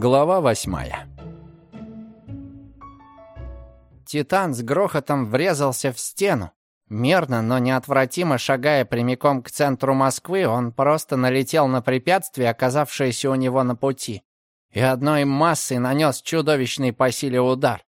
Глава восьмая Титан с грохотом врезался в стену. Мерно, но неотвратимо шагая прямиком к центру Москвы, он просто налетел на препятствие, оказавшееся у него на пути, и одной массой нанес чудовищный по силе удар.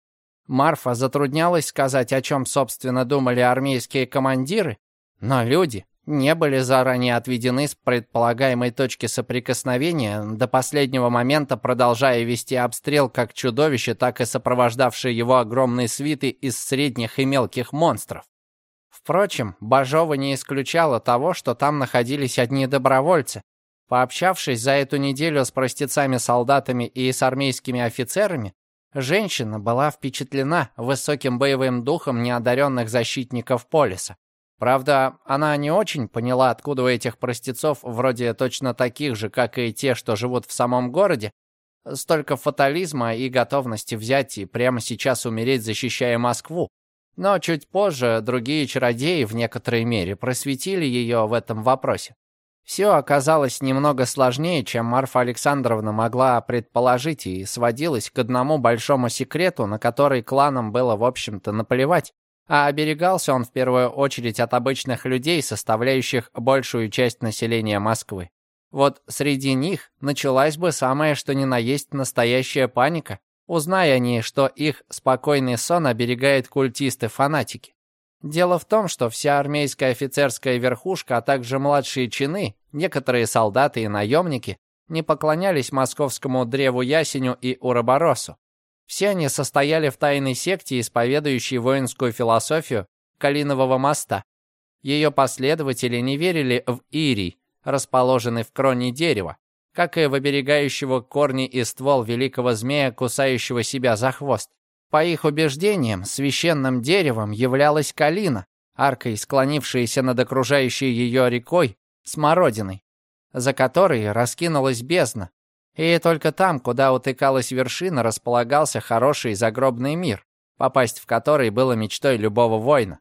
Марфа затруднялась сказать, о чем, собственно, думали армейские командиры, но люди, не были заранее отведены с предполагаемой точки соприкосновения, до последнего момента продолжая вести обстрел как чудовище, так и сопровождавшие его огромные свиты из средних и мелких монстров. Впрочем, Бажова не исключала того, что там находились одни добровольцы. Пообщавшись за эту неделю с простецами-солдатами и с армейскими офицерами, женщина была впечатлена высоким боевым духом неодаренных защитников полиса. Правда, она не очень поняла, откуда у этих простецов, вроде точно таких же, как и те, что живут в самом городе, столько фатализма и готовности взять и прямо сейчас умереть, защищая Москву. Но чуть позже другие чародеи в некоторой мере просветили ее в этом вопросе. Все оказалось немного сложнее, чем Марфа Александровна могла предположить, и сводилось к одному большому секрету, на который кланам было, в общем-то, наплевать. А оберегался он в первую очередь от обычных людей, составляющих большую часть населения Москвы. Вот среди них началась бы самая что ни на есть настоящая паника, узная они, что их спокойный сон оберегает культисты-фанатики. Дело в том, что вся армейская офицерская верхушка, а также младшие чины, некоторые солдаты и наемники, не поклонялись московскому древу Ясеню и Уроборосу. Все они состояли в тайной секте, исповедующей воинскую философию Калинового моста. Ее последователи не верили в Ирий, расположенный в кроне дерева, как и в оберегающего корни и ствол великого змея, кусающего себя за хвост. По их убеждениям, священным деревом являлась Калина, аркой, склонившаяся над окружающей ее рекой, смородиной, за которой раскинулась бездна, и только там, куда утыкалась вершина, располагался хороший загробный мир, попасть в который было мечтой любого воина.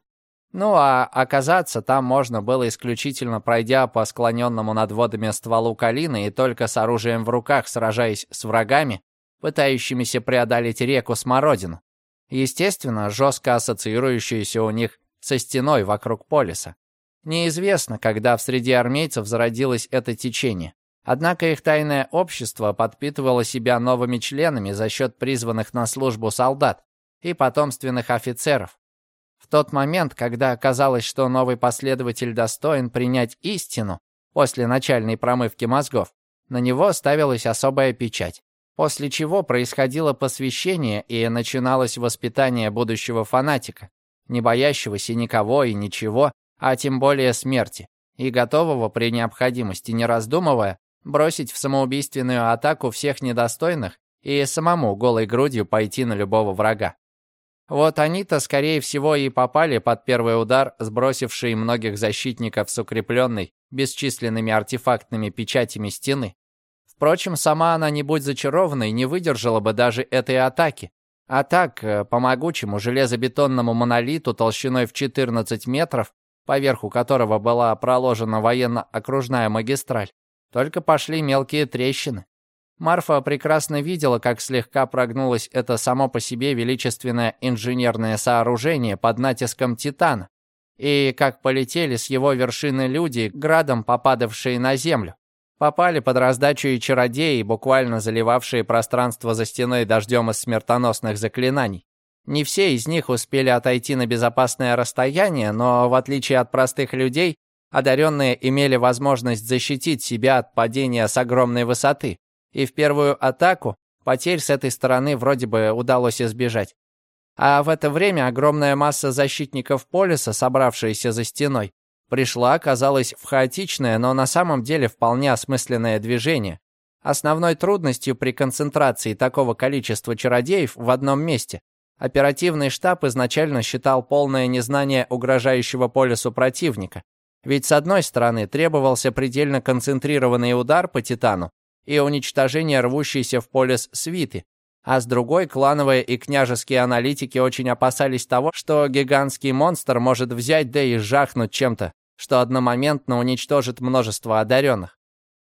Ну а оказаться там можно было исключительно пройдя по склоненному над водами стволу калины и только с оружием в руках, сражаясь с врагами, пытающимися преодолеть реку Смородину. Естественно, жестко ассоциирующуюся у них со стеной вокруг полиса. Неизвестно, когда в среди армейцев зародилось это течение. Однако их тайное общество подпитывало себя новыми членами за счет призванных на службу солдат и потомственных офицеров. В тот момент, когда оказалось, что новый последователь достоин принять истину после начальной промывки мозгов, на него ставилась особая печать, после чего происходило посвящение и начиналось воспитание будущего фанатика, не боящегося никого и ничего, а тем более смерти, и готового при необходимости, не раздумывая, бросить в самоубийственную атаку всех недостойных и самому голой грудью пойти на любого врага. Вот они-то, скорее всего, и попали под первый удар, сбросивший многих защитников с укрепленной бесчисленными артефактными печатями стены. Впрочем, сама она, не будь зачарованной, не выдержала бы даже этой атаки. А так, э, по могучему железобетонному монолиту толщиной в 14 метров, поверху которого была проложена военно-окружная магистраль, только пошли мелкие трещины. Марфа прекрасно видела, как слегка прогнулось это само по себе величественное инженерное сооружение под натиском Титана, и как полетели с его вершины люди, градом попадавшие на землю. Попали под раздачу и чародеи, буквально заливавшие пространство за стеной дождем из смертоносных заклинаний. Не все из них успели отойти на безопасное расстояние, но, в отличие от простых людей, Одаренные имели возможность защитить себя от падения с огромной высоты, и в первую атаку потерь с этой стороны вроде бы удалось избежать. А в это время огромная масса защитников полиса, собравшаяся за стеной, пришла, оказалось, в хаотичное, но на самом деле вполне осмысленное движение. Основной трудностью при концентрации такого количества чародеев в одном месте оперативный штаб изначально считал полное незнание угрожающего полису противника, ведь с одной стороны требовался предельно концентрированный удар по Титану и уничтожение рвущейся в полис свиты, а с другой клановые и княжеские аналитики очень опасались того, что гигантский монстр может взять да и жахнуть чем-то, что одномоментно уничтожит множество одаренных.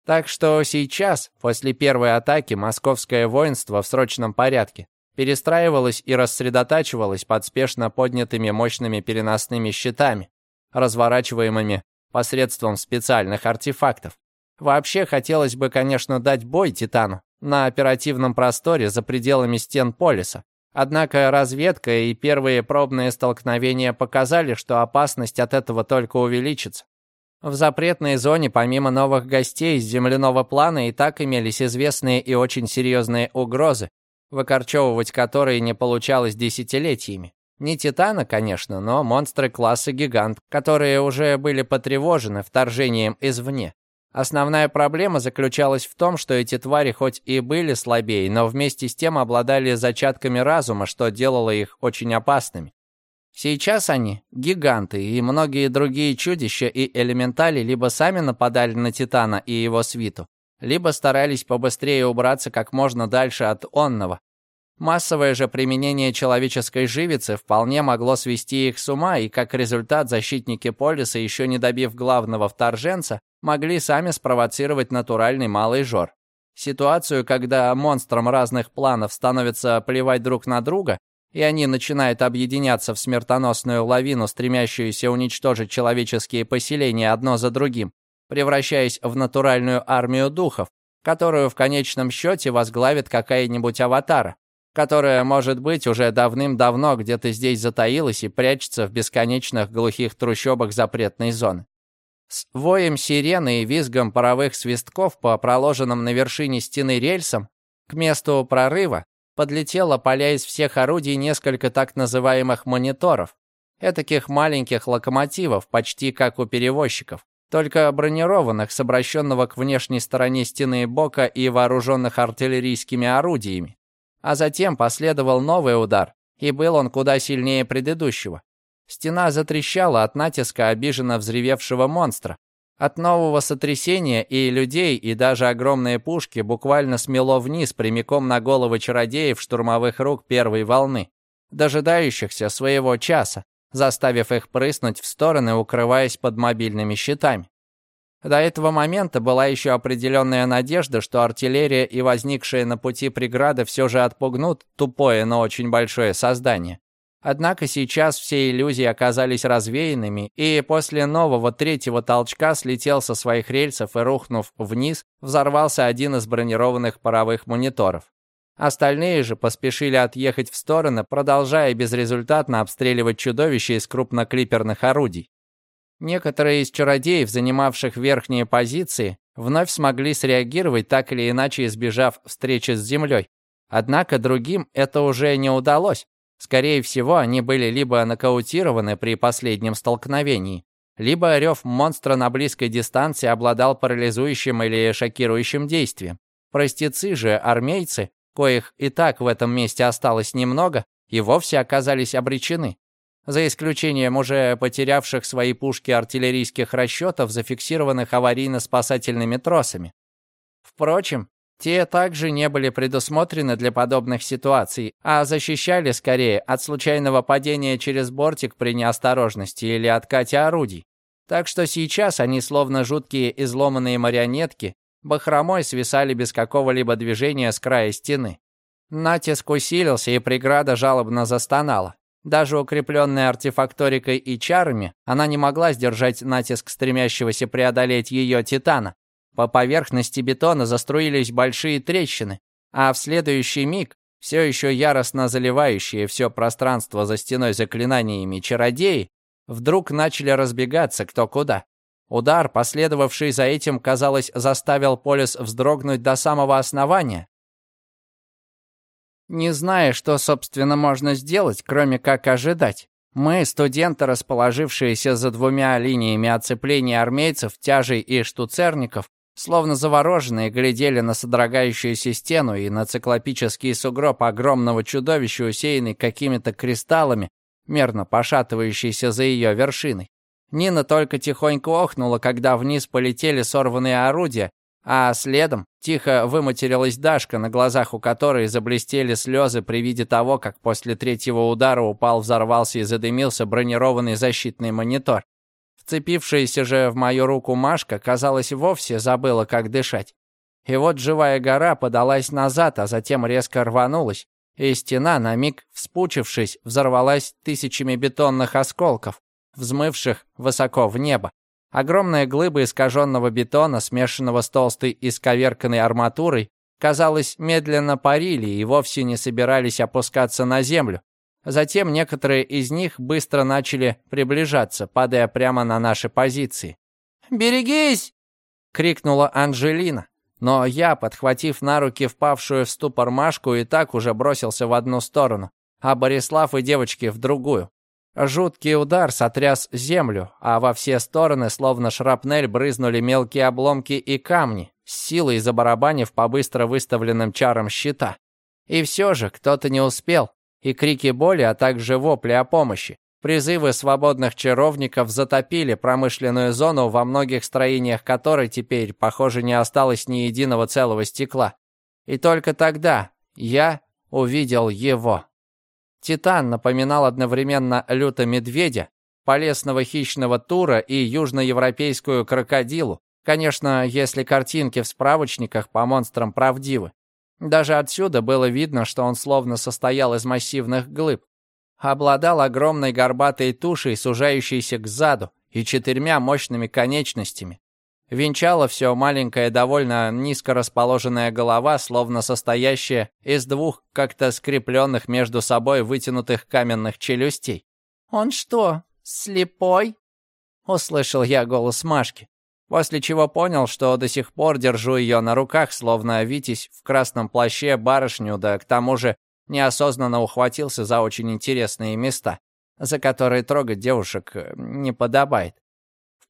Так что сейчас, после первой атаки, московское воинство в срочном порядке перестраивалось и рассредотачивалось под спешно поднятыми мощными переносными щитами, разворачиваемыми посредством специальных артефактов. Вообще хотелось бы, конечно, дать бой Титану на оперативном просторе за пределами стен Полиса. Однако разведка и первые пробные столкновения показали, что опасность от этого только увеличится. В запретной зоне, помимо новых гостей из земляного плана, и так имелись известные и очень серьезные угрозы, выкорчевывать которые не получалось десятилетиями. Не Титана, конечно, но монстры класса Гигант, которые уже были потревожены вторжением извне. Основная проблема заключалась в том, что эти твари хоть и были слабее, но вместе с тем обладали зачатками разума, что делало их очень опасными. Сейчас они, гиганты и многие другие чудища и элементали, либо сами нападали на Титана и его свиту, либо старались побыстрее убраться как можно дальше от онного. Массовое же применение человеческой живицы вполне могло свести их с ума, и как результат защитники Полиса, еще не добив главного вторженца, могли сами спровоцировать натуральный малый жор. Ситуацию, когда монстрам разных планов становится плевать друг на друга, и они начинают объединяться в смертоносную лавину, стремящуюся уничтожить человеческие поселения одно за другим, превращаясь в натуральную армию духов, которую в конечном счете возглавит какая-нибудь аватара, которая, может быть, уже давным-давно где-то здесь затаилась и прячется в бесконечных глухих трущобах запретной зоны. С воем сирены и визгом паровых свистков по проложенным на вершине стены рельсам к месту прорыва подлетело поля из всех орудий несколько так называемых мониторов, этаких маленьких локомотивов, почти как у перевозчиков, только бронированных, с обращенного к внешней стороне стены бока и вооруженных артиллерийскими орудиями. А затем последовал новый удар, и был он куда сильнее предыдущего. Стена затрещала от натиска обиженно взревевшего монстра, от нового сотрясения и людей, и даже огромные пушки буквально смело вниз прямиком на головы чародеев штурмовых рук первой волны, дожидающихся своего часа, заставив их прыснуть в стороны, укрываясь под мобильными щитами. До этого момента была еще определенная надежда, что артиллерия и возникшие на пути преграды все же отпугнут тупое, но очень большое создание. Однако сейчас все иллюзии оказались развеянными, и после нового третьего толчка слетел со своих рельсов и, рухнув вниз, взорвался один из бронированных паровых мониторов. Остальные же поспешили отъехать в стороны, продолжая безрезультатно обстреливать чудовища из крупноклиперных орудий. Некоторые из чародеев, занимавших верхние позиции, вновь смогли среагировать, так или иначе избежав встречи с землей. Однако другим это уже не удалось, Скорее всего, они были либо нокаутированы при последнем столкновении, либо рев монстра на близкой дистанции обладал парализующим или шокирующим действием. Простецы же, армейцы, коих и так в этом месте осталось немного, и вовсе оказались обречены. За исключением уже потерявших свои пушки артиллерийских расчетов, зафиксированных аварийно-спасательными тросами. Впрочем, те также не были предусмотрены для подобных ситуаций, а защищали скорее от случайного падения через бортик при неосторожности или откате орудий. Так что сейчас они, словно жуткие изломанные марионетки, бахромой свисали без какого-либо движения с края стены. Натиск усилился, и преграда жалобно застонала. Даже укрепленная артефакторикой и чарами, она не могла сдержать натиск стремящегося преодолеть ее титана. По поверхности бетона заструились большие трещины, а в следующий миг все еще яростно заливающие все пространство за стеной заклинаниями чародеи вдруг начали разбегаться кто куда. Удар, последовавший за этим, казалось, заставил Полис вздрогнуть до самого основания. Не зная, что, собственно, можно сделать, кроме как ожидать, мы, студенты, расположившиеся за двумя линиями оцепления армейцев, тяжей и штуцерников, Словно завороженные, глядели на содрогающуюся стену и на циклопический сугроб огромного чудовища, усеянный какими-то кристаллами, мерно пошатывающийся за ее вершиной. Нина только тихонько охнула, когда вниз полетели сорванные орудия, а следом тихо выматерилась Дашка, на глазах у которой заблестели слезы при виде того, как после третьего удара упал, взорвался и задымился бронированный защитный монитор. Вцепившаяся же в мою руку Машка, казалось, вовсе забыла, как дышать. И вот живая гора подалась назад, а затем резко рванулась, и стена, на миг вспучившись, взорвалась тысячами бетонных осколков, взмывших высоко в небо. Огромные глыбы искаженного бетона, смешанного с толстой исковерканной арматурой, казалось, медленно парили и вовсе не собирались опускаться на землю. Затем некоторые из них быстро начали приближаться, падая прямо на наши позиции. «Берегись!» — крикнула Анжелина. Но я, подхватив на руки впавшую в ступор Машку, и так уже бросился в одну сторону, а Борислав и девочки в другую. Жуткий удар сотряс землю, а во все стороны, словно шрапнель, брызнули мелкие обломки и камни, с силой забарабанив по быстро выставленным чарам щита. И все же кто-то не успел, и крики боли, а также вопли о помощи. Призывы свободных чаровников затопили промышленную зону, во многих строениях которой теперь, похоже, не осталось ни единого целого стекла. И только тогда я увидел его. Титан напоминал одновременно люто-медведя, полесного хищного тура и южноевропейскую крокодилу. Конечно, если картинки в справочниках по монстрам правдивы. Даже отсюда было видно, что он словно состоял из массивных глыб обладал огромной горбатой тушей, сужающейся к заду, и четырьмя мощными конечностями. Венчала все маленькая, довольно низко расположенная голова, словно состоящая из двух как-то скрепленных между собой вытянутых каменных челюстей. «Он что, слепой?» — услышал я голос Машки, после чего понял, что до сих пор держу ее на руках, словно Витязь в красном плаще барышню, да к тому же неосознанно ухватился за очень интересные места, за которые трогать девушек э, не подобает.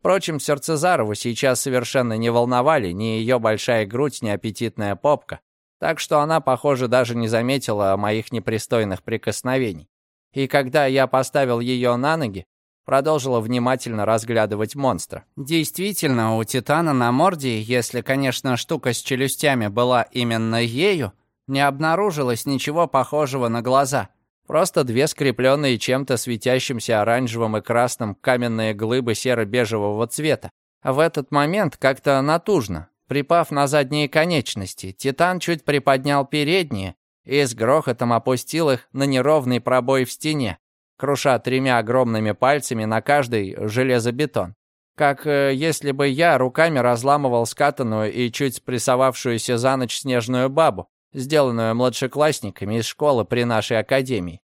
Впрочем, Сердцезарову сейчас совершенно не волновали ни ее большая грудь, ни аппетитная попка, так что она, похоже, даже не заметила моих непристойных прикосновений. И когда я поставил ее на ноги, продолжила внимательно разглядывать монстра. Действительно, у Титана на морде, если, конечно, штука с челюстями была именно ею, не обнаружилось ничего похожего на глаза. Просто две скрепленные чем-то светящимся оранжевым и красным каменные глыбы серо-бежевого цвета. В этот момент как-то натужно, припав на задние конечности, Титан чуть приподнял передние и с грохотом опустил их на неровный пробой в стене, круша тремя огромными пальцами на каждый железобетон. Как э, если бы я руками разламывал скатанную и чуть спрессовавшуюся за ночь снежную бабу сделанную младшеклассниками из школы при нашей академии.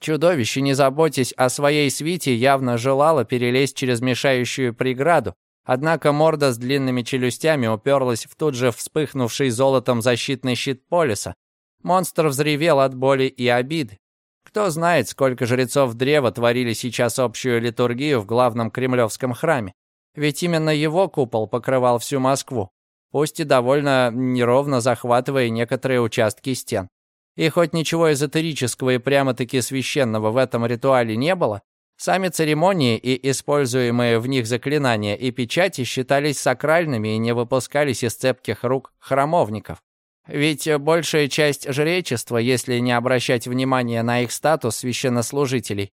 Чудовище, не заботясь о своей свите, явно желало перелезть через мешающую преграду, однако морда с длинными челюстями уперлась в тут же вспыхнувший золотом защитный щит полиса. Монстр взревел от боли и обиды. Кто знает, сколько жрецов древа творили сейчас общую литургию в главном кремлевском храме. Ведь именно его купол покрывал всю Москву пусть и довольно неровно захватывая некоторые участки стен. И хоть ничего эзотерического и прямо-таки священного в этом ритуале не было, сами церемонии и используемые в них заклинания и печати считались сакральными и не выпускались из цепких рук храмовников. Ведь большая часть жречества, если не обращать внимания на их статус священнослужителей,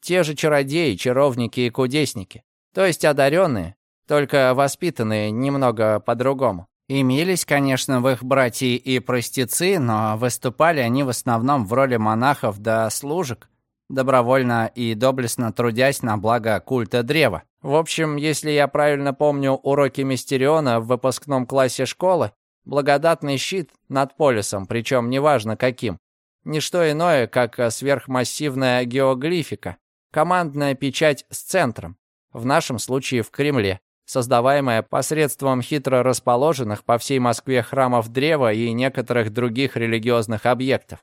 те же чародеи, чаровники и кудесники, то есть одаренные, только воспитанные немного по-другому. Имелись, конечно, в их братья и простецы, но выступали они в основном в роли монахов да служек, добровольно и доблестно трудясь на благо культа древа. В общем, если я правильно помню уроки Мистериона в выпускном классе школы, благодатный щит над полюсом, причем неважно каким, не что иное, как сверхмассивная геоглифика, командная печать с центром, в нашем случае в Кремле создаваемая посредством хитро расположенных по всей Москве храмов древа и некоторых других религиозных объектов.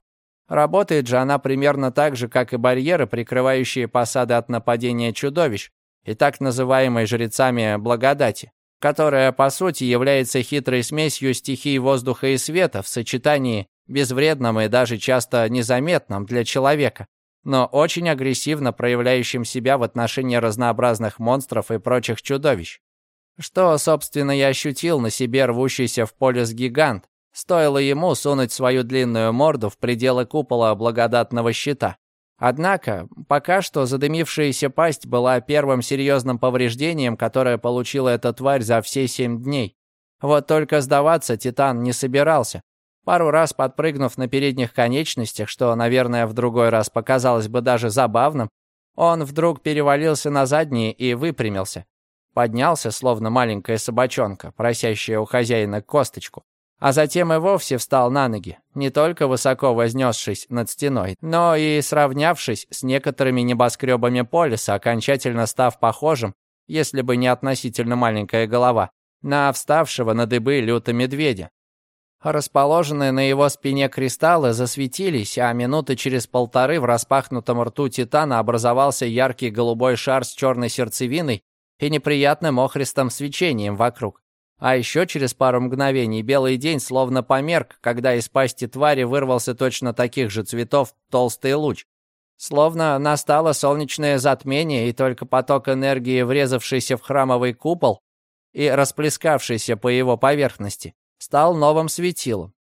Работает же она примерно так же, как и барьеры, прикрывающие посады от нападения чудовищ, и так называемой жрецами благодати, которая, по сути, является хитрой смесью стихий воздуха и света в сочетании безвредном и даже часто незаметном для человека, но очень агрессивно проявляющим себя в отношении разнообразных монстров и прочих чудовищ. Что, собственно, я ощутил на себе рвущийся в полюс гигант, стоило ему сунуть свою длинную морду в пределы купола благодатного щита. Однако, пока что задымившаяся пасть была первым серьезным повреждением, которое получила эта тварь за все семь дней. Вот только сдаваться Титан не собирался. Пару раз подпрыгнув на передних конечностях, что, наверное, в другой раз показалось бы даже забавным, он вдруг перевалился на задние и выпрямился. Поднялся, словно маленькая собачонка, просящая у хозяина косточку а затем и вовсе встал на ноги, не только высоко вознесшись над стеной, но и сравнявшись с некоторыми небоскребами полиса, окончательно став похожим, если бы не относительно маленькая голова, на вставшего на дыбы люто медведя. Расположенные на его спине кристаллы засветились, а минуты через полторы в распахнутом рту Титана образовался яркий голубой шар с черной сердцевиной и неприятным охристым свечением вокруг. А еще через пару мгновений белый день словно померк, когда из пасти твари вырвался точно таких же цветов толстый луч. Словно настало солнечное затмение, и только поток энергии, врезавшийся в храмовый купол и расплескавшийся по его поверхности, стал новым светилом.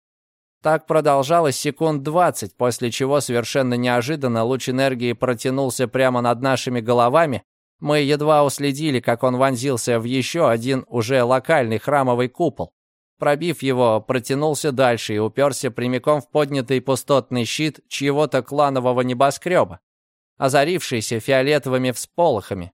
Так продолжалось секунд двадцать, после чего совершенно неожиданно луч энергии протянулся прямо над нашими головами, мы едва уследили, как он вонзился в еще один уже локальный храмовый купол. Пробив его, протянулся дальше и уперся прямиком в поднятый пустотный щит чьего-то кланового небоскреба, озарившийся фиолетовыми всполохами.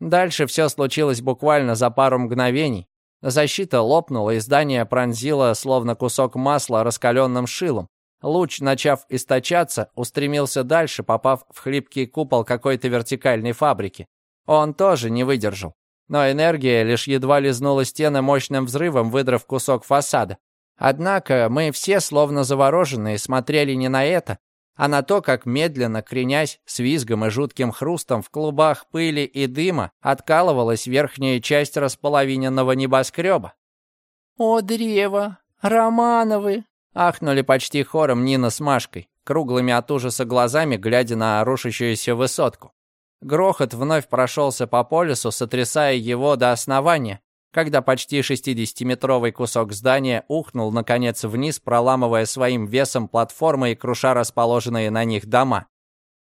Дальше все случилось буквально за пару мгновений. Защита лопнула, и здание пронзило, словно кусок масла, раскаленным шилом. Луч, начав источаться, устремился дальше, попав в хлипкий купол какой-то вертикальной фабрики. Он тоже не выдержал. Но энергия лишь едва лизнула стены мощным взрывом, выдрав кусок фасада. Однако мы все, словно завороженные, смотрели не на это, а на то, как медленно, кренясь, с визгом и жутким хрустом в клубах пыли и дыма откалывалась верхняя часть располовиненного небоскреба. «О, древо! Романовы!» — ахнули почти хором Нина с Машкой, круглыми от ужаса глазами, глядя на рушащуюся высотку. Грохот вновь прошелся по полюсу, сотрясая его до основания, когда почти 60-метровый кусок здания ухнул, наконец, вниз, проламывая своим весом платформы и круша расположенные на них дома.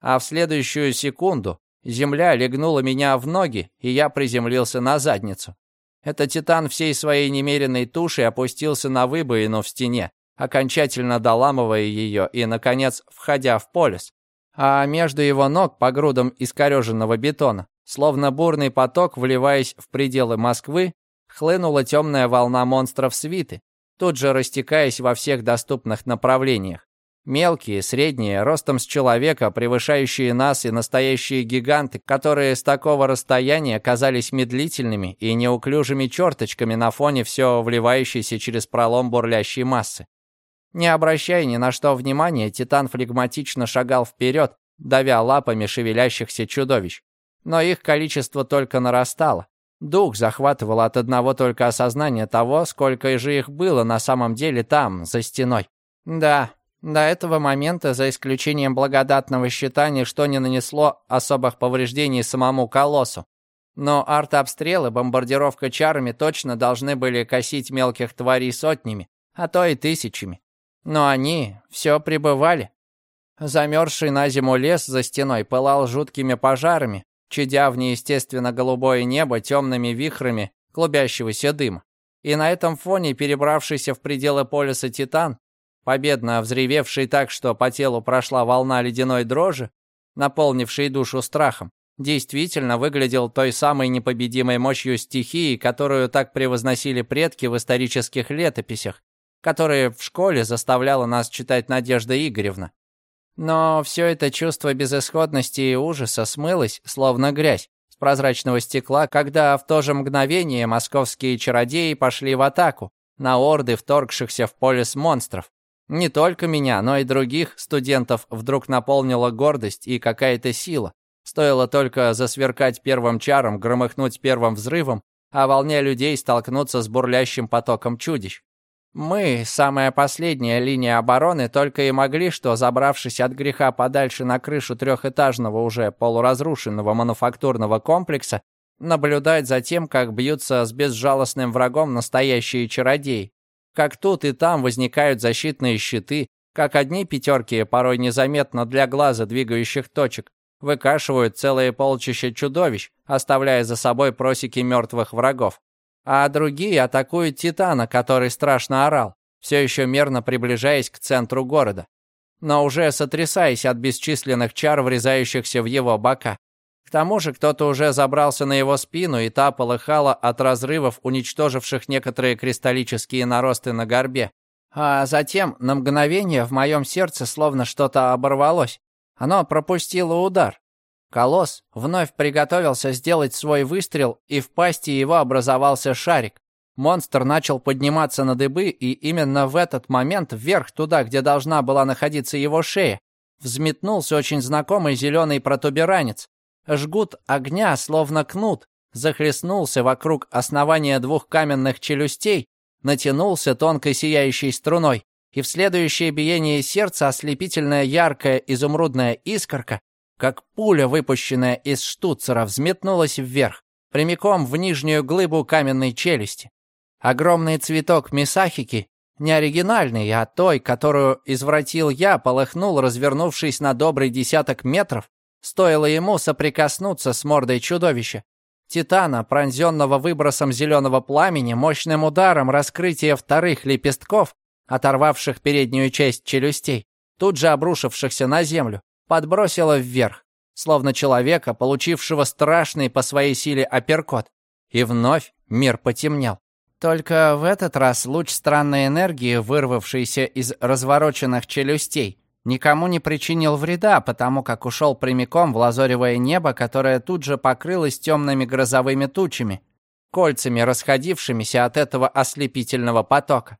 А в следующую секунду земля легнула меня в ноги, и я приземлился на задницу. Этот титан всей своей немеренной тушей опустился на выбоину в стене, окончательно доламывая ее и, наконец, входя в полюс а между его ног по грудам искореженного бетона, словно бурный поток, вливаясь в пределы Москвы, хлынула темная волна монстров свиты, тут же растекаясь во всех доступных направлениях. Мелкие, средние, ростом с человека, превышающие нас и настоящие гиганты, которые с такого расстояния казались медлительными и неуклюжими черточками на фоне все вливающейся через пролом бурлящей массы. Не обращая ни на что внимания, Титан флегматично шагал вперед, давя лапами шевелящихся чудовищ. Но их количество только нарастало. Дух захватывал от одного только осознания того, сколько же их было на самом деле там, за стеной. Да, до этого момента, за исключением благодатного щита, ничто не нанесло особых повреждений самому колоссу. Но артобстрелы, бомбардировка чарами точно должны были косить мелких тварей сотнями, а то и тысячами. Но они все пребывали. Замерзший на зиму лес за стеной пылал жуткими пожарами, чадя в неестественно голубое небо темными вихрами клубящегося дыма. И на этом фоне перебравшийся в пределы полюса Титан, победно взревевший так, что по телу прошла волна ледяной дрожи, наполнившей душу страхом, действительно выглядел той самой непобедимой мощью стихии, которую так превозносили предки в исторических летописях, которые в школе заставляла нас читать Надежда Игоревна. Но все это чувство безысходности и ужаса смылось, словно грязь, с прозрачного стекла, когда в то же мгновение московские чародеи пошли в атаку на орды вторгшихся в полис монстров. Не только меня, но и других студентов вдруг наполнила гордость и какая-то сила. Стоило только засверкать первым чаром, громыхнуть первым взрывом, а волне людей столкнуться с бурлящим потоком чудищ. Мы, самая последняя линия обороны, только и могли что, забравшись от греха подальше на крышу трехэтажного уже полуразрушенного мануфактурного комплекса, наблюдать за тем, как бьются с безжалостным врагом настоящие чародеи. Как тут и там возникают защитные щиты, Как одни пятерки, порой незаметно для глаза двигающих точек, выкашивают целые полчища чудовищ, оставляя за собой просеки мертвых врагов. А другие атакуют Титана, который страшно орал, все еще мерно приближаясь к центру города, но уже сотрясаясь от бесчисленных чар, врезающихся в его бока. К тому же кто-то уже забрался на его спину, и та полыхала от разрывов, уничтоживших некоторые кристаллические наросты на горбе. А затем на мгновение в моем сердце словно что-то оборвалось. Оно пропустило удар. Колосс вновь приготовился сделать свой выстрел, и в пасти его образовался шарик. Монстр начал подниматься на дыбы, и именно в этот момент вверх туда, где должна была находиться его шея, взметнулся очень знакомый зеленый протуберанец. Жгут огня, словно кнут, захлестнулся вокруг основания двух каменных челюстей, натянулся тонкой сияющей струной, и в следующее биение сердца ослепительная яркая изумрудная искорка, как пуля, выпущенная из штуцера, взметнулась вверх, прямиком в нижнюю глыбу каменной челюсти. Огромный цветок мисахики, не оригинальный, а той, которую извратил я, полыхнул, развернувшись на добрый десяток метров, стоило ему соприкоснуться с мордой чудовища. Титана, пронзенного выбросом зеленого пламени, мощным ударом раскрытия вторых лепестков, оторвавших переднюю часть челюстей, тут же обрушившихся на землю, подбросило вверх, словно человека, получившего страшный по своей силе апперкот. И вновь мир потемнел. Только в этот раз луч странной энергии, вырвавшийся из развороченных челюстей, никому не причинил вреда, потому как ушел прямиком в лазоревое небо, которое тут же покрылось темными грозовыми тучами, кольцами, расходившимися от этого ослепительного потока.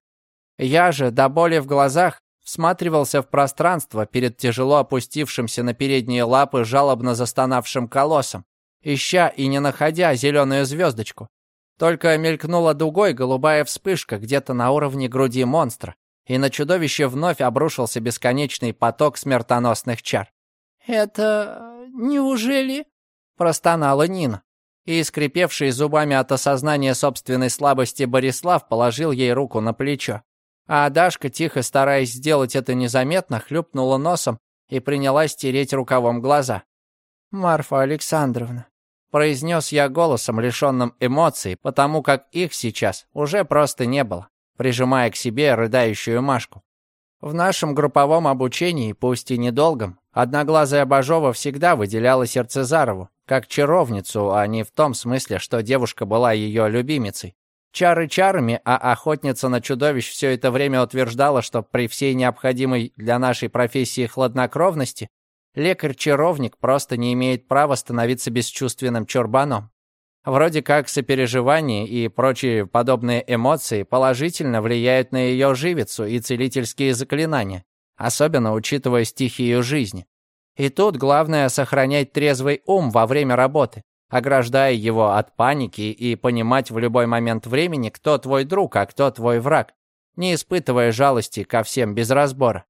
Я же, до боли в глазах, всматривался в пространство перед тяжело опустившимся на передние лапы жалобно застонавшим колоссом, ища и не находя зеленую звездочку. Только мелькнула дугой голубая вспышка где-то на уровне груди монстра, и на чудовище вновь обрушился бесконечный поток смертоносных чар. «Это... неужели?» – простонала Нина. И, скрипевший зубами от осознания собственной слабости, Борислав положил ей руку на плечо. А Дашка, тихо стараясь сделать это незаметно, хлюпнула носом и принялась тереть рукавом глаза. «Марфа Александровна», — произнес я голосом, лишенным эмоций, потому как их сейчас уже просто не было, прижимая к себе рыдающую Машку. В нашем групповом обучении, пусть и недолгом, одноглазая Бажова всегда выделяла Сердцезарову, как чаровницу, а не в том смысле, что девушка была ее любимицей. Чары чарами, а охотница на чудовищ все это время утверждала, что при всей необходимой для нашей профессии хладнокровности лекарь-чаровник просто не имеет права становиться бесчувственным чурбаном. Вроде как сопереживание и прочие подобные эмоции положительно влияют на ее живицу и целительские заклинания, особенно учитывая стихию жизни. И тут главное сохранять трезвый ум во время работы, ограждая его от паники и понимать в любой момент времени, кто твой друг, а кто твой враг, не испытывая жалости ко всем без разбора.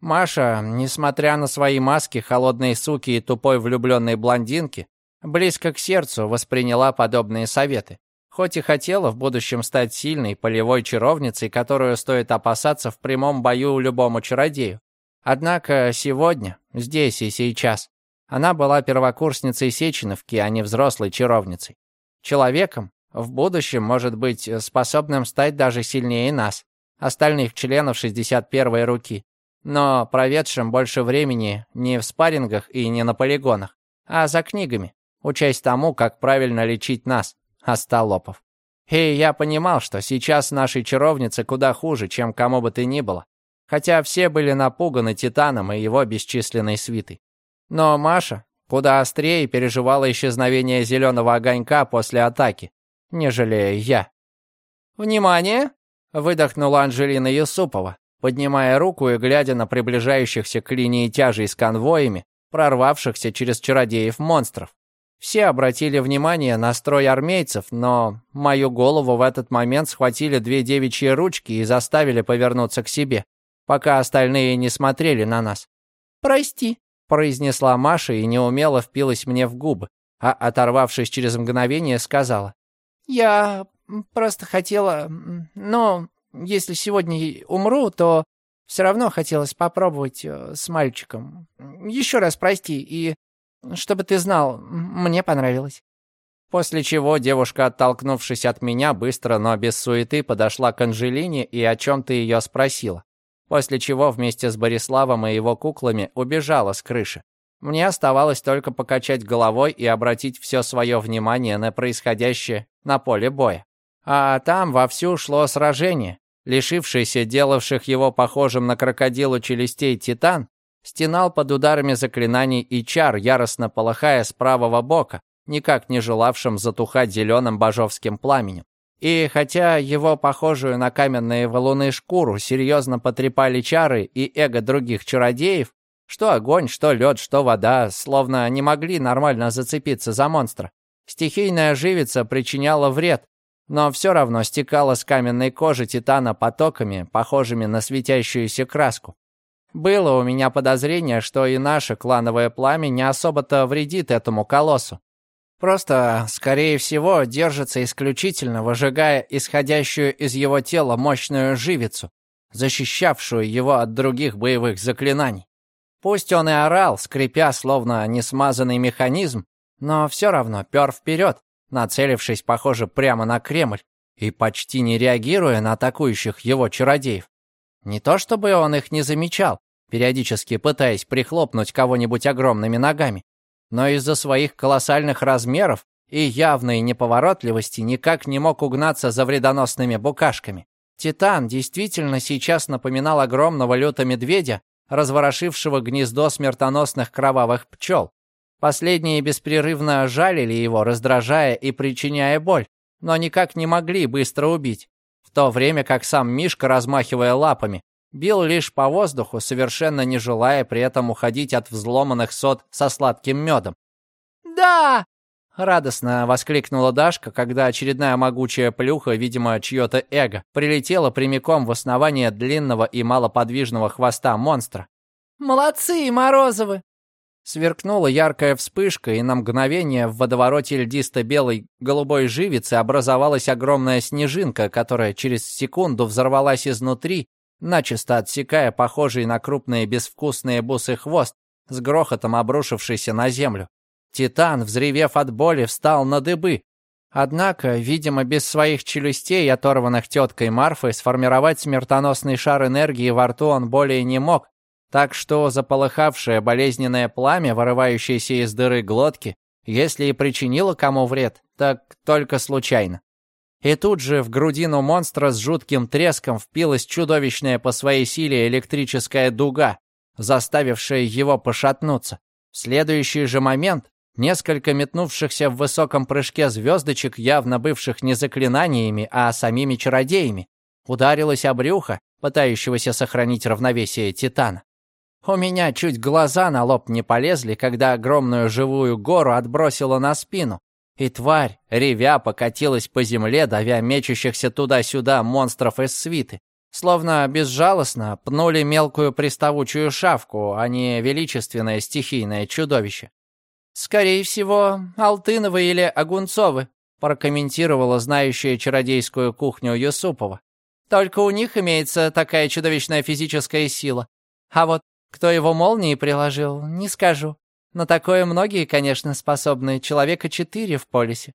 Маша, несмотря на свои маски холодной суки и тупой влюбленной блондинки, близко к сердцу восприняла подобные советы. Хоть и хотела в будущем стать сильной полевой чаровницей, которую стоит опасаться в прямом бою любому чародею. Однако сегодня, здесь и сейчас, она была первокурсницей Сеченовки, а не взрослой чаровницей. Человеком, в будущем, может быть, способным стать даже сильнее нас, остальных членов 61-й руки, но проведшим больше времени не в спаррингах и не на полигонах, а за книгами, учась тому, как правильно лечить нас, остолопов. И я понимал, что сейчас нашей чаровнице куда хуже, чем кому бы ты ни было, хотя все были напуганы Титаном и его бесчисленной свитой. Но Маша куда острее переживала исчезновение зеленого огонька после атаки, нежели я. «Внимание!» — выдохнула Анжелина Юсупова, поднимая руку и глядя на приближающихся к линии тяжей с конвоями, прорвавшихся через чародеев-монстров. Все обратили внимание на строй армейцев, но мою голову в этот момент схватили две девичьи ручки и заставили повернуться к себе, пока остальные не смотрели на нас. «Прости», произнесла Маша и неумело впилась мне в губы, а, оторвавшись через мгновение, сказала. «Я просто хотела... Но если сегодня умру, то Все равно хотелось попробовать э, с мальчиком. Еще раз прости, и чтобы ты знал, мне понравилось». После чего девушка, оттолкнувшись от меня, быстро, но без суеты подошла к Анжелине и о чем-то ее спросила. После чего вместе с Бориславом и его куклами убежала с крыши. Мне оставалось только покачать головой и обратить все свое внимание на происходящее на поле боя. А там вовсю шло сражение. Лишившийся делавших его похожим на крокодилу челюстей Титан стенал под ударами заклинаний и чар, яростно полыхая с правого бока, никак не желавшим затухать зеленым божовским пламенем. И хотя его похожую на каменные валуны шкуру серьезно потрепали чары и эго других чародеев, что огонь, что лед, что вода, словно не могли нормально зацепиться за монстра. Стихийная живица причиняла вред, но все равно стекала с каменной кожи Титана потоками, похожими на светящуюся краску. Было у меня подозрение, что и наше клановое пламя не особо-то вредит этому колоссу. Просто, скорее всего, держится исключительно, выжигая исходящую из его тела мощную живицу, защищавшую его от других боевых заклинаний. Пусть он и орал, скрипя, словно несмазанный механизм, но все равно пер вперед, нацелившись, похоже, прямо на Кремль и почти не реагируя на атакующих его чародеев. Не то чтобы он их не замечал, периодически пытаясь прихлопнуть кого-нибудь огромными ногами, но из-за своих колоссальных размеров и явной неповоротливости никак не мог угнаться за вредоносными букашками. Титан действительно сейчас напоминал огромного люто-медведя, разворошившего гнездо смертоносных кровавых пчел. Последние беспрерывно жалили его, раздражая и причиняя боль, но никак не могли быстро убить, в то время как сам Мишка, размахивая лапами, бил лишь по воздуху, совершенно не желая при этом уходить от взломанных сот со сладким медом. «Да!» — радостно воскликнула Дашка, когда очередная могучая плюха, видимо, чье-то эго, прилетела прямиком в основание длинного и малоподвижного хвоста монстра. «Молодцы, Морозовы!» Сверкнула яркая вспышка, и на мгновение в водовороте льдисто-белой голубой живицы образовалась огромная снежинка, которая через секунду взорвалась изнутри начисто отсекая похожий на крупные безвкусные бусы хвост, с грохотом обрушившийся на землю. Титан, взревев от боли, встал на дыбы. Однако, видимо, без своих челюстей, оторванных теткой Марфой, сформировать смертоносный шар энергии во рту он более не мог, так что заполыхавшее болезненное пламя, вырывающееся из дыры глотки, если и причинило кому вред, так только случайно. И тут же в грудину монстра с жутким треском впилась чудовищная по своей силе электрическая дуга, заставившая его пошатнуться. В следующий же момент несколько метнувшихся в высоком прыжке звездочек, явно бывших не заклинаниями, а самими чародеями, ударилось о брюхо, пытающегося сохранить равновесие Титана. У меня чуть глаза на лоб не полезли, когда огромную живую гору отбросило на спину, и тварь, ревя, покатилась по земле, давя мечущихся туда-сюда монстров из свиты. Словно безжалостно пнули мелкую приставучую шавку, а не величественное стихийное чудовище. «Скорее всего, Алтыновы или Огунцовы», прокомментировала знающая чародейскую кухню Юсупова. «Только у них имеется такая чудовищная физическая сила. А вот кто его молнией приложил, не скажу. На такое многие, конечно, способны. Человека четыре в полисе.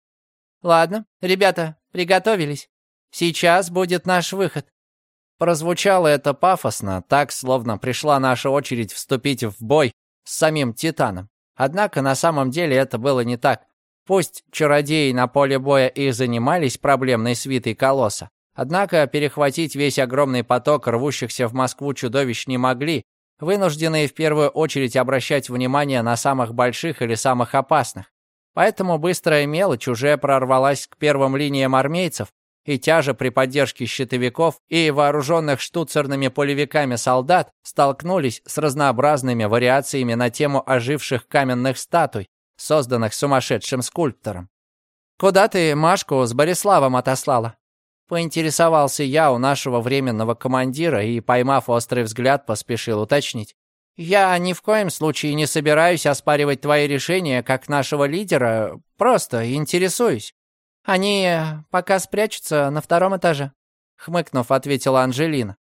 Ладно, ребята, приготовились. Сейчас будет наш выход. Прозвучало это пафосно, так, словно пришла наша очередь вступить в бой с самим Титаном. Однако на самом деле это было не так. Пусть чародеи на поле боя и занимались проблемной свитой колосса, однако перехватить весь огромный поток рвущихся в Москву чудовищ не могли, вынужденные в первую очередь обращать внимание на самых больших или самых опасных. Поэтому быстрая мелочь уже прорвалась к первым линиям армейцев, и тяжа при поддержке щитовиков и вооруженных штуцерными полевиками солдат столкнулись с разнообразными вариациями на тему оживших каменных статуй, созданных сумасшедшим скульптором. «Куда ты Машку с Бориславом отослала?» Поинтересовался я у нашего временного командира и, поймав острый взгляд, поспешил уточнить. «Я ни в коем случае не собираюсь оспаривать твои решения как нашего лидера, просто интересуюсь. Они пока спрячутся на втором этаже», — хмыкнув, ответила Анжелина.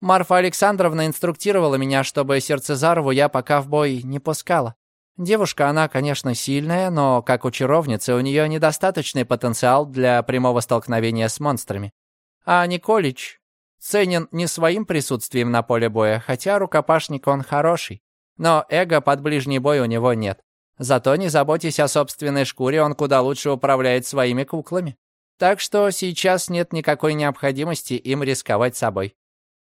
Марфа Александровна инструктировала меня, чтобы Сердцезарову я пока в бой не пускала. Девушка, она, конечно, сильная, но как у чаровницы у нее недостаточный потенциал для прямого столкновения с монстрами. А Николич ценен не своим присутствием на поле боя, хотя рукопашник он хороший. Но эго под ближний бой у него нет. Зато не заботьтесь о собственной шкуре, он куда лучше управляет своими куклами. Так что сейчас нет никакой необходимости им рисковать собой.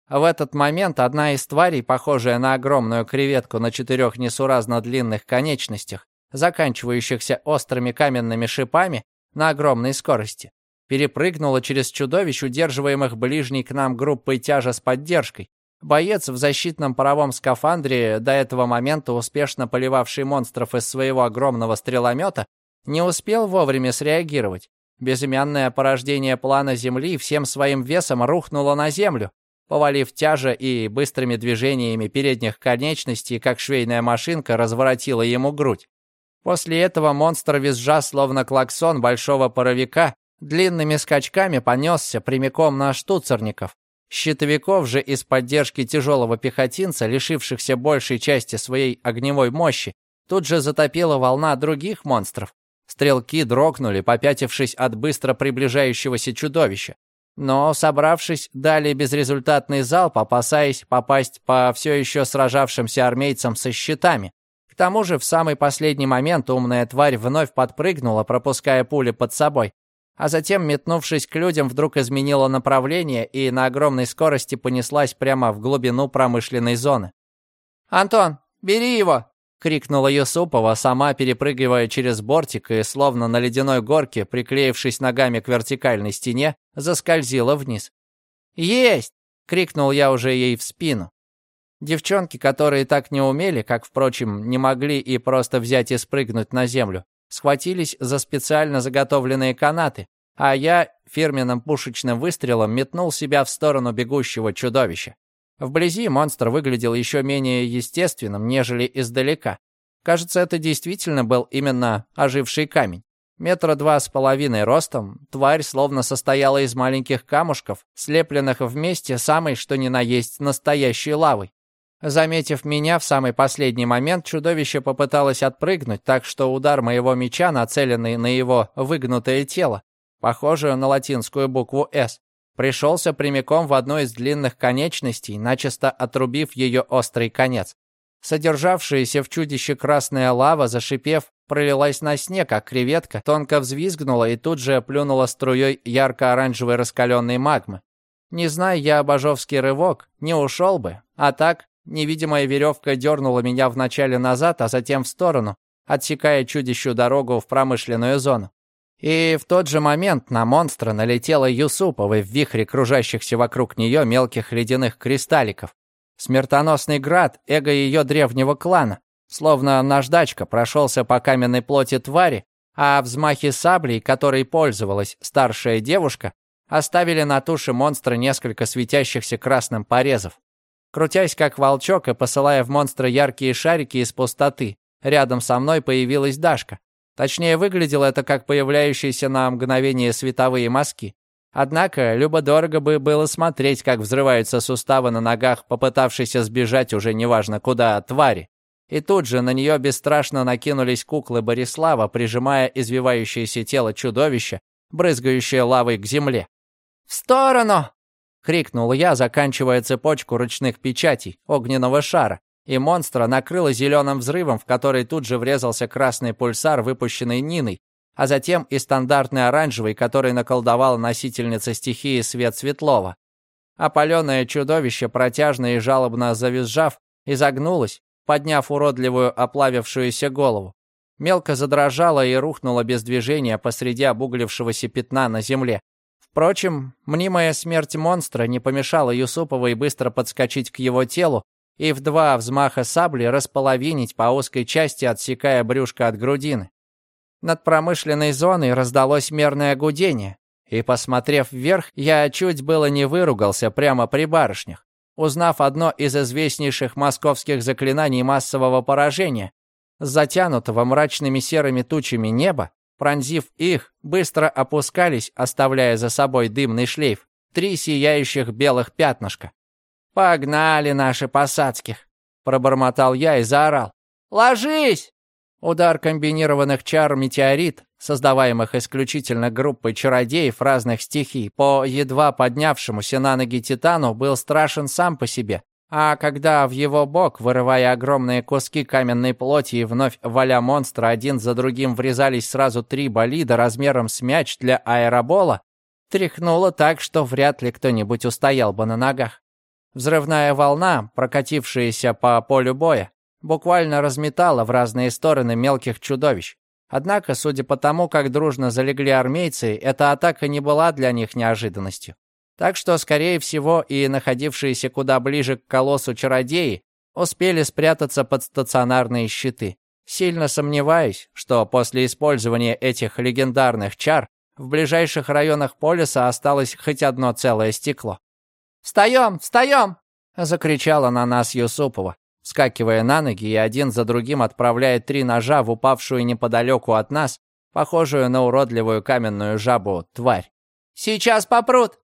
В этот момент одна из тварей, похожая на огромную креветку на четырех несуразно длинных конечностях, заканчивающихся острыми каменными шипами на огромной скорости, перепрыгнула через чудовищ, удерживаемых ближней к нам группой тяжа с поддержкой. Боец в защитном паровом скафандре, до этого момента успешно поливавший монстров из своего огромного стреломета, не успел вовремя среагировать. Безымянное порождение плана Земли всем своим весом рухнуло на Землю, повалив тяжа и быстрыми движениями передних конечностей, как швейная машинка, разворотила ему грудь. После этого монстр визжа, словно клаксон большого паровика, длинными скачками понесся прямиком на штуцерников. Щитовиков же из поддержки тяжелого пехотинца, лишившихся большей части своей огневой мощи, тут же затопила волна других монстров. Стрелки дрогнули, попятившись от быстро приближающегося чудовища. Но, собравшись, дали безрезультатный залп, опасаясь попасть по все еще сражавшимся армейцам со щитами. К тому же в самый последний момент умная тварь вновь подпрыгнула, пропуская пули под собой, а затем, метнувшись к людям, вдруг изменила направление и на огромной скорости понеслась прямо в глубину промышленной зоны. «Антон, бери его!» Крикнула Юсупова, сама перепрыгивая через бортик и, словно на ледяной горке, приклеившись ногами к вертикальной стене, заскользила вниз. «Есть!» — крикнул я уже ей в спину. Девчонки, которые так не умели, как, впрочем, не могли и просто взять и спрыгнуть на землю, схватились за специально заготовленные канаты, а я фирменным пушечным выстрелом метнул себя в сторону бегущего чудовища. Вблизи монстр выглядел еще менее естественным, нежели издалека. Кажется, это действительно был именно оживший камень. Метра два с половиной ростом, тварь словно состояла из маленьких камушков, слепленных вместе самой что ни на есть настоящей лавой. Заметив меня в самый последний момент, чудовище попыталось отпрыгнуть, так что удар моего меча, нацеленный на его выгнутое тело, похожее на латинскую букву «С», пришелся прямиком в одну из длинных конечностей, начисто отрубив ее острый конец. Содержавшаяся в чудище красная лава, зашипев, пролилась на снег, а креветка тонко взвизгнула и тут же плюнула струей ярко-оранжевой раскаленной магмы. Не зная я обожовский рывок, не ушел бы, а так невидимая веревка дернула меня вначале назад, а затем в сторону, отсекая чудищу дорогу в промышленную зону. И в тот же момент на монстра налетела Юсупова в вихре кружащихся вокруг нее мелких ледяных кристалликов. Смертоносный град эго ее древнего клана, словно наждачка, прошелся по каменной плоти твари, а взмахи саблей, которой пользовалась старшая девушка, оставили на туше монстра несколько светящихся красным порезов. Крутясь как волчок и посылая в монстра яркие шарики из пустоты, рядом со мной появилась Дашка. Точнее, выглядело это как появляющиеся на мгновение световые мазки. Однако, любо-дорого бы было смотреть, как взрываются суставы на ногах, попытавшейся сбежать уже неважно куда, твари. И тут же на нее бесстрашно накинулись куклы Борислава, прижимая извивающееся тело чудовища, брызгающее лавой к земле. «В сторону!» — крикнул я, заканчивая цепочку ручных печатей огненного шара, и монстра накрыло зеленым взрывом, в который тут же врезался красный пульсар, выпущенный Ниной, а затем и стандартный оранжевый, который наколдовала носительница стихии Свет Светлова. Опаленное чудовище, протяжно и жалобно завизжав, изогнулось, подняв уродливую оплавившуюся голову. Мелко задрожало и рухнуло без движения посреди обуглившегося пятна на земле. Впрочем, мнимая смерть монстра не помешала Юсуповой быстро подскочить к его телу и в два взмаха сабли располовинить по узкой части, отсекая брюшко от грудины. Над промышленной зоной раздалось мерное гудение, и, посмотрев вверх, я чуть было не выругался прямо при барышнях, узнав одно из известнейших московских заклинаний массового поражения. Затянутого мрачными серыми тучами неба, пронзив их, быстро опускались, оставляя за собой дымный шлейф, три сияющих белых пятнышка. «Погнали наши посадских!» — пробормотал я и заорал. «Ложись!» Удар комбинированных чар «Метеорит», создаваемых исключительно группой чародеев разных стихий, по едва поднявшемуся на ноги Титану, был страшен сам по себе. А когда в его бок, вырывая огромные куски каменной плоти и вновь валя монстра, один за другим врезались сразу три болида размером с мяч для аэробола, тряхнуло так, что вряд ли кто-нибудь устоял бы на ногах. Взрывная волна, прокатившаяся по полю боя, буквально разметала в разные стороны мелких чудовищ. Однако, судя по тому, как дружно залегли армейцы, эта атака не была для них неожиданностью. Так что, скорее всего, и находившиеся куда ближе к колоссу чародеи успели спрятаться под стационарные щиты. Сильно сомневаюсь, что после использования этих легендарных чар в ближайших районах полиса осталось хоть одно целое стекло. «Встаем! Встаем!» — закричала на нас Юсупова вскакивая на ноги и один за другим отправляя три ножа в упавшую неподалеку от нас, похожую на уродливую каменную жабу, тварь. «Сейчас попрут!